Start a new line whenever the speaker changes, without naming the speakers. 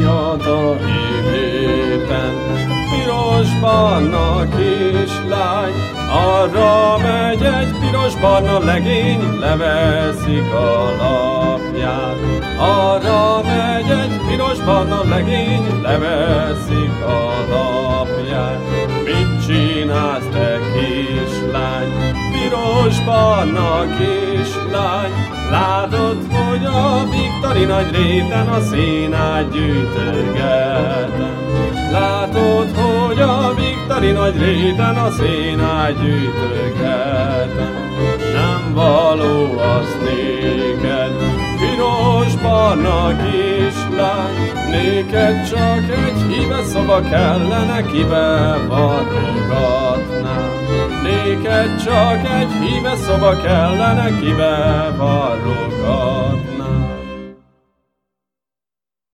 Jada évében, pirosban barna kislány, arra megy egy piros-barna legény, leveszik a lapját. Arra megy egy piros-barna legény, leveszik a lapját. Mit csinálsz te kislány, piros-barna kislány, Látod, hogy a Viktori nagy réten a színát gyűjtögetem. Viktori nagy réten a szénát gyűjtögetem. Nem való az néked, piros-barna kislány, Néked csak egy híve szoba kellene, kibe varrogatnál. Néked csak egy híve szoba kellene, kibe varrogatnál.